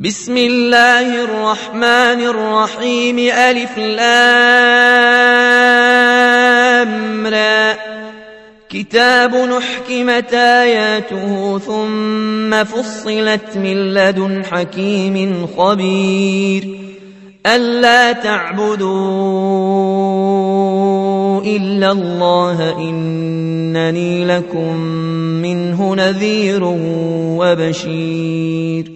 بسم الله الرحمن الرحيم ألف لام را كتاب نحكمت آياته ثم فصلت من لدن حكيم خبير ألا تعبدوا إلا الله إنني لكم منه نذير وبشير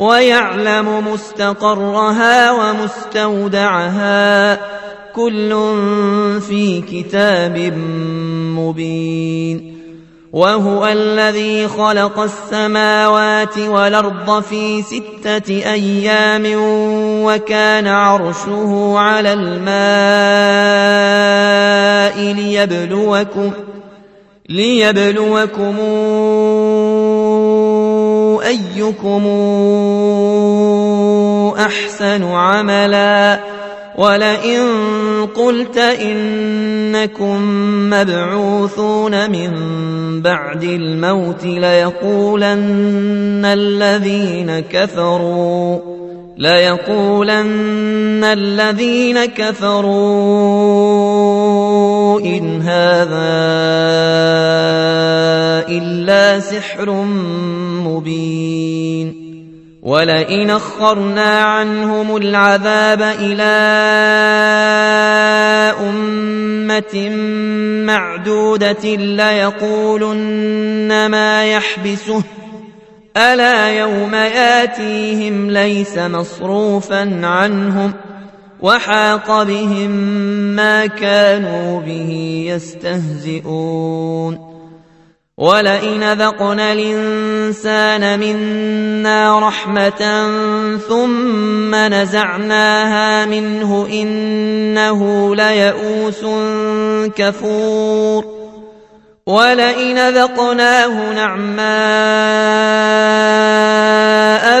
ويعلم مستقرها ومستودعها كل في كتاب مبين وهو الذي خلق السماوات والأرض في ستة أيام وكان عرشه على الماء ليبلوكم ليبلوكم أيكم أحسن عملا ولئن قلت إنكم مبعوثون من بعد الموت ليقولن الذين كفروا ليقولن الذين كفروا إن هذا إلا سحر مبين ولئن اخرنا عنهم العذاب إلى امه معدوده ليقولن ما يحبسه الا يوم ياتيهم ليس مصروفا عنهم وحاق بهم ما كانوا به يستهزئون. ولئن ذقنا الإنسان منا رحمة ثم نزعناها منه إنه ليئوس كفور. ولئن ذقناه نعماء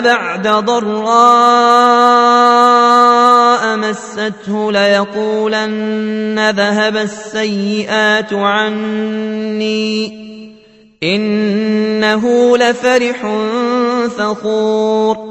بعد ضراء مسته ليقولن ذهب السيئات عني إنه لفرح فخور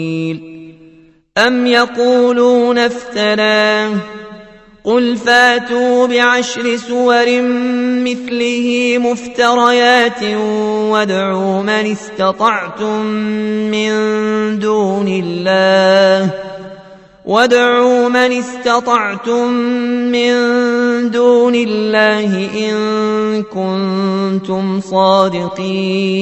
أم يقولون افتراه قل فاتوا بعشر سور مثله مفتريات وادعوا من استطعتم من دون الله وادعوا من استطعتم من دون الله إن كنتم صادقين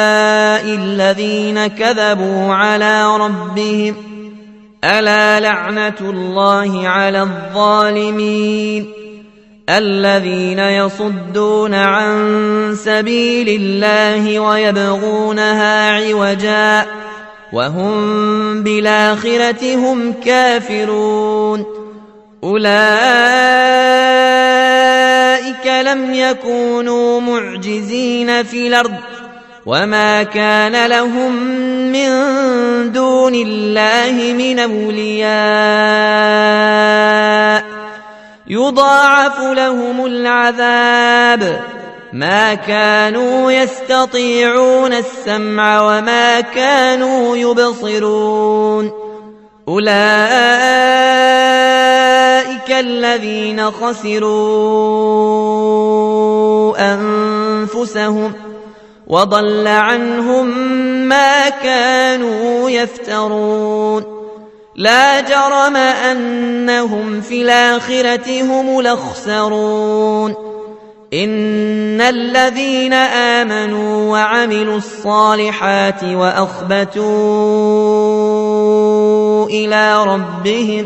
الذين كذبوا على ربهم ألا لعنة الله على الظالمين الذين يصدون عن سبيل الله ويبغونها عوجا وهم بالآخرة هم كافرون أولئك لم يكونوا معجزين في الأرض وما كان لهم من دون الله من أولياء يضاعف لهم العذاب ما كانوا يستطيعون السمع وما كانوا يبصرون أولئك الذين خسروا أنفسهم وضل عنهم ما كانوا يفترون. لا جرم أنهم في الآخرة هم الأخسرون. إن الذين آمنوا وعملوا الصالحات وأخبتوا إلى ربهم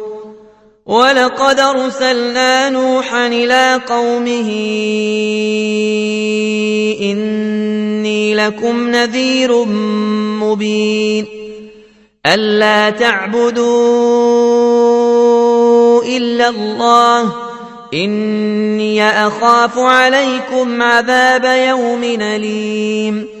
ولقد أرسلنا نوحا إلى قومه إني لكم نذير مبين ألا تعبدوا إلا الله إني أخاف عليكم عذاب يوم أليم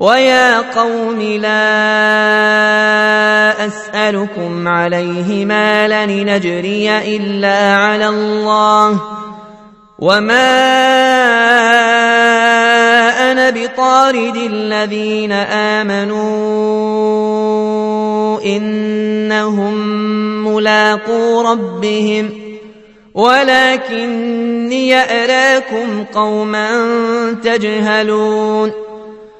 ويا قوم لا أسألكم عليه مالا نجري إلا على الله وما أنا بطارد الذين آمنوا إنهم ملاقو ربهم ولكني أراكم قوما تجهلون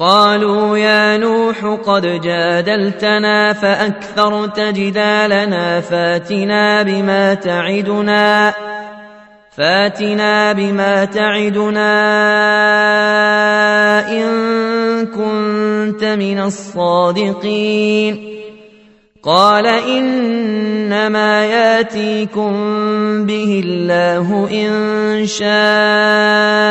قالوا يا نوح قد جادلتنا فأكثرت جدالنا فاتنا بما تعدنا فاتنا بما تعدنا إن كنت من الصادقين. قال إنما ياتيكم به الله إن شاء.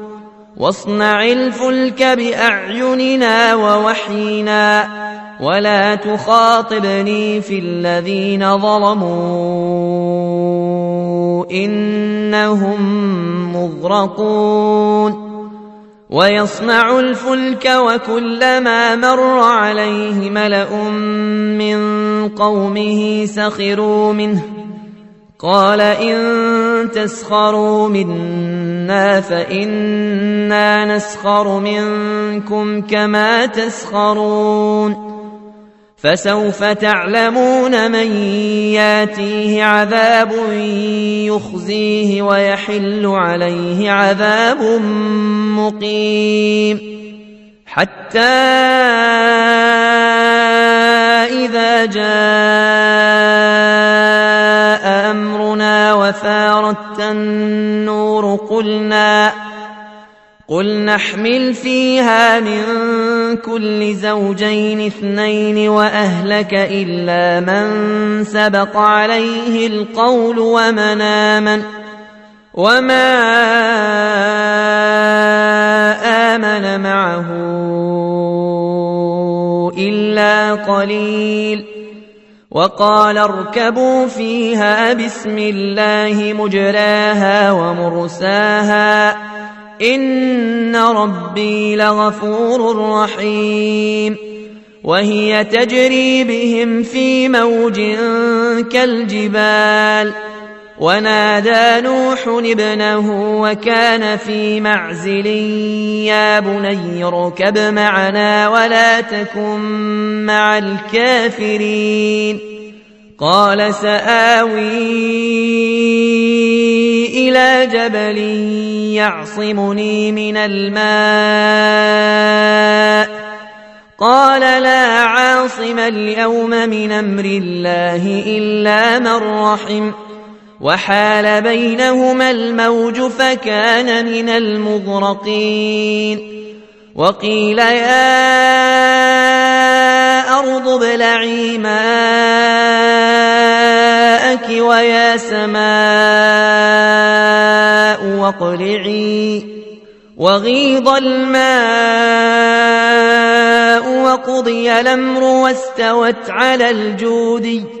واصنع الفلك بأعيننا ووحينا ولا تخاطبني في الذين ظلموا إنهم مغرقون ويصنع الفلك وكلما مر عليه ملأ من قومه سخروا منه قال إن تسخروا منا فإنا نسخر منكم كما تسخرون. فسوف تعلمون من ياتيه عذاب يخزيه ويحل عليه عذاب مقيم. حتى إذا جاء وفارت النور قلنا قل نحمل فيها من كل زوجين اثنين وأهلك إلا من سبق عليه القول ومن آمن وما آمن معه إلا قليل. وقال اركبوا فيها بسم الله مجراها ومرساها إن ربي لغفور رحيم وهي تجري بهم في موج كالجبال ونادى نوح ابنه وكان في معزل يا بني اركب معنا ولا تكن مع الكافرين. قال سآوي إلى جبل يعصمني من الماء. قال لا عاصم اليوم من أمر الله إلا من رحم. وحال بينهما الموج فكان من المغرقين. وقيل يا أرض ابلعي ماءك ويا سماء واقلعي. وغيض الماء وقضي الأمر واستوت على الجودي.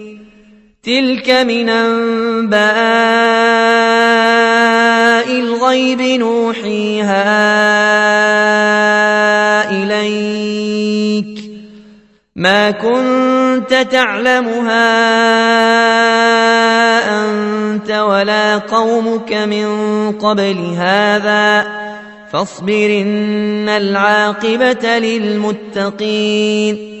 تلك من أنباء الغيب نوحيها إليك ما كنت تعلمها أنت ولا قومك من قبل هذا فاصبر إن العاقبة للمتقين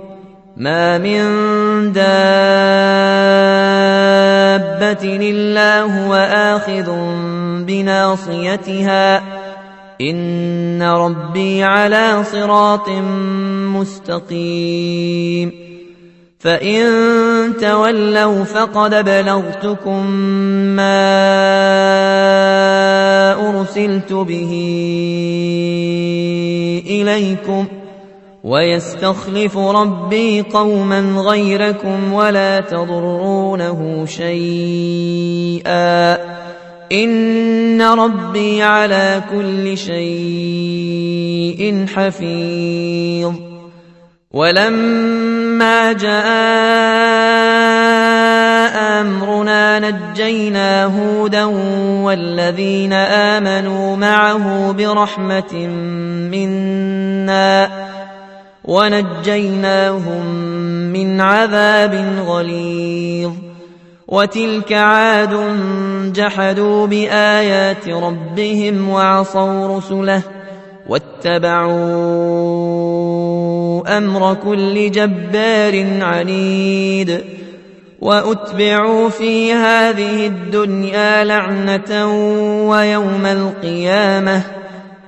ما من دابة إلا هو آخذ بناصيتها إن ربي على صراط مستقيم فإن تولوا فقد بلغتكم ما أرسلت به إليكم ويستخلف ربي قوما غيركم ولا تضرونه شيئا. إن ربي على كل شيء حفيظ. ولما جاء أمرنا نجينا هودا والذين آمنوا معه برحمة منا ونجيناهم من عذاب غليظ. وتلك عاد جحدوا بآيات ربهم وعصوا رسله واتبعوا أمر كل جبار عنيد. وأتبعوا في هذه الدنيا لعنة ويوم القيامة.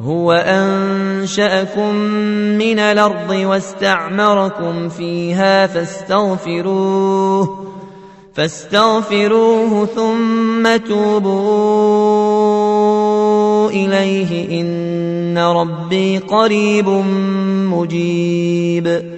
هو أنشأكم من الأرض واستعمركم فيها فاستغفروه فاستغفروه ثم توبوا إليه إن ربي قريب مجيب.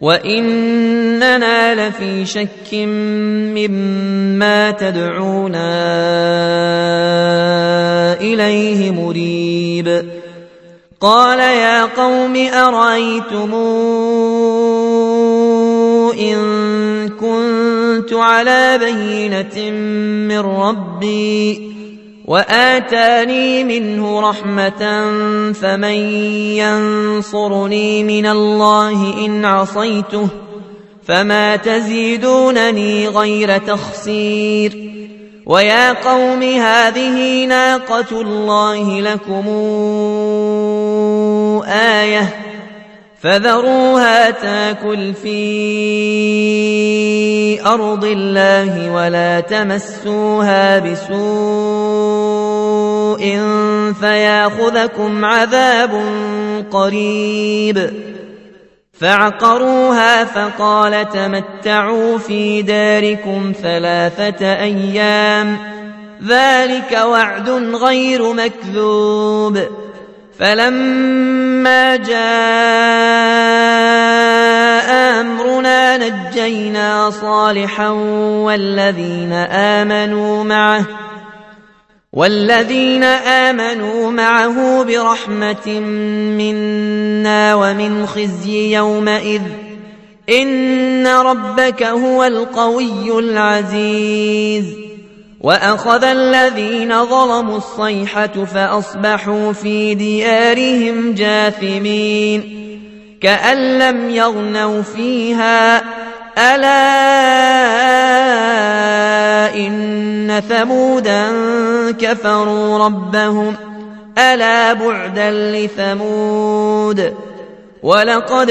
وإننا لفي شك مما تدعونا إليه مريب قال يا قوم أرأيتم إن كنت على بينة من ربي وآتاني منه رحمة فمن ينصرني من الله إن عصيته فما تزيدونني غير تخسير ويا قوم هذه ناقة الله لكم آية فذروها تاكل في أرض الله ولا تمسوها بسوء فياخذكم عذاب قريب. فعقروها فقال تمتعوا في داركم ثلاثة أيام. ذلك وعد غير مكذوب. فلما جاء امرنا نجينا صالحا والذين امنوا معه والذين امنوا معه برحمه منا ومن خزي يومئذ ان ربك هو القوي العزيز وأخذ الذين ظلموا الصيحة فأصبحوا في ديارهم جاثمين كأن لم يغنوا فيها ألا إن ثمودا كفروا ربهم ألا بعدا لثمود ولقد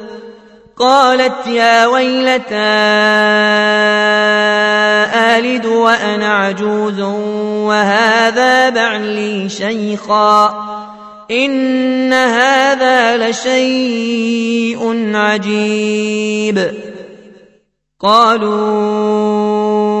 قالت يا ويلتى آلد وأنا عجوز وهذا بعلي شيخا إن هذا لشيء عجيب. قالوا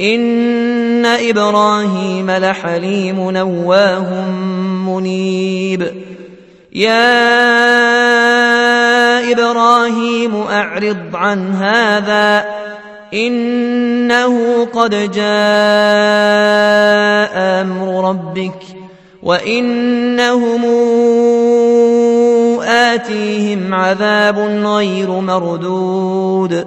ان إبراهيم لحليم نواه منيب. يا إبراهيم اعرض عن هذا. انه قد جاء أمر ربك وانهم اتيهم عذاب غير مردود.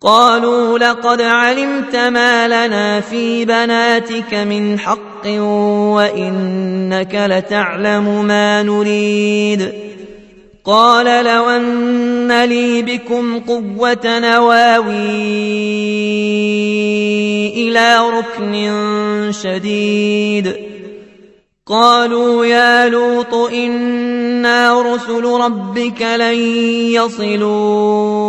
قالوا لقد علمت ما لنا في بناتك من حق وإنك لتعلم ما نريد. قال لو أن لي بكم قوة نواوي إلى ركن شديد. قالوا يا لوط إنا رسل ربك لن يصلوا.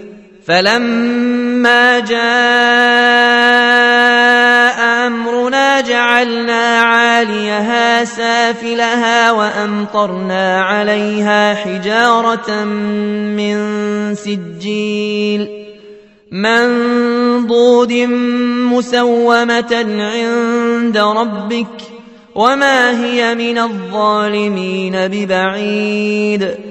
فلما جاء أمرنا جعلنا عاليها سافلها وأمطرنا عليها حجارة من سجيل منضود مسومة عند ربك وما هي من الظالمين ببعيد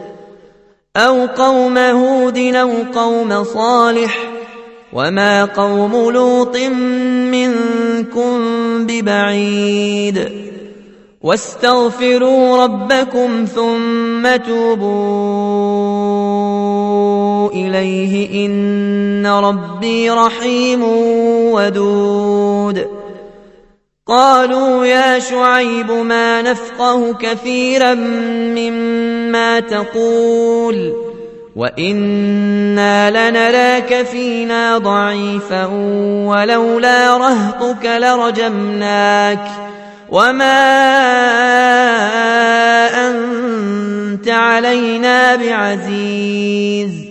أو قوم هود أو قوم صالح وما قوم لوط منكم ببعيد واستغفروا ربكم ثم توبوا إليه إن ربي رحيم ودود قالوا يا شعيب ما نفقه كثيرا مما تقول وإنا لنراك فينا ضعيفا ولولا رهطك لرجمناك وما أنت علينا بعزيز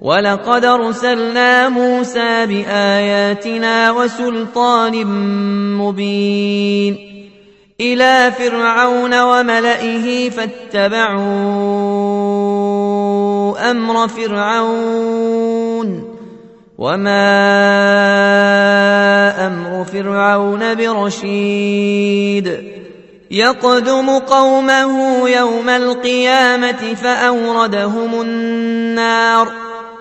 ولقد ارسلنا موسى بآياتنا وسلطان مبين إلى فرعون وملئه فاتبعوا أمر فرعون وما أمر فرعون برشيد يقدم قومه يوم القيامة فأوردهم النار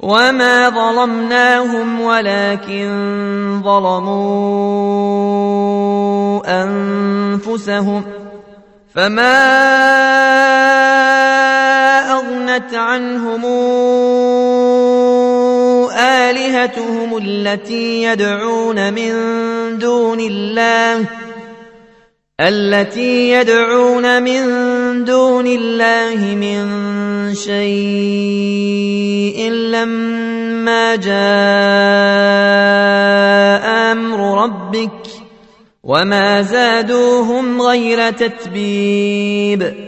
وما ظلمناهم ولكن ظلموا أنفسهم فما أغنت عنهم آلهتهم التي يدعون من دون الله التي يدعون من دون الله من شيء لما جاء أمر ربك وما زادوهم غير تتبيب.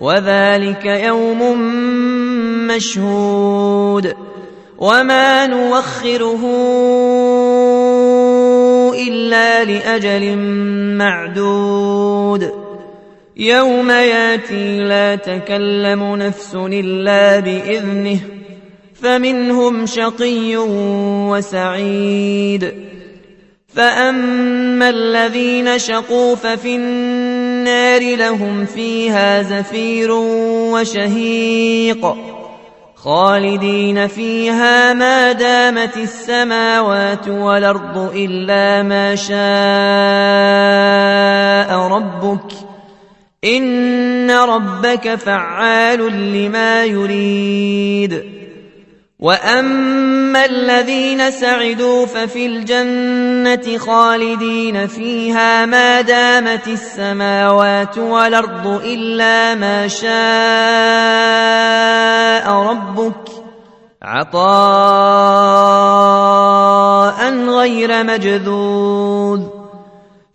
وذلك يوم مشهود وما نوخره إلا لأجل معدود يوم ياتي لا تكلم نفس إلا بإذنه فمنهم شقي وسعيد فأما الذين شقوا ففي النار لهم فيها زفير وشهيق خالدين فيها ما دامت السماوات والأرض إلا ما شاء ربك إن ربك فعال لما يريد واما الذين سعدوا ففي الجنه خالدين فيها ما دامت السماوات والارض الا ما شاء ربك عطاء غير مجذوذ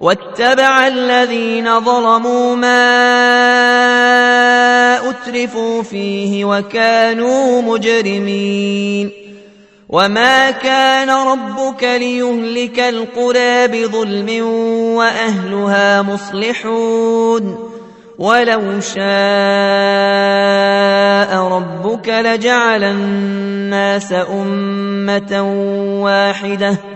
واتبع الذين ظلموا ما أترفوا فيه وكانوا مجرمين. وما كان ربك ليهلك القرى بظلم وأهلها مصلحون. ولو شاء ربك لجعل الناس أمة واحدة.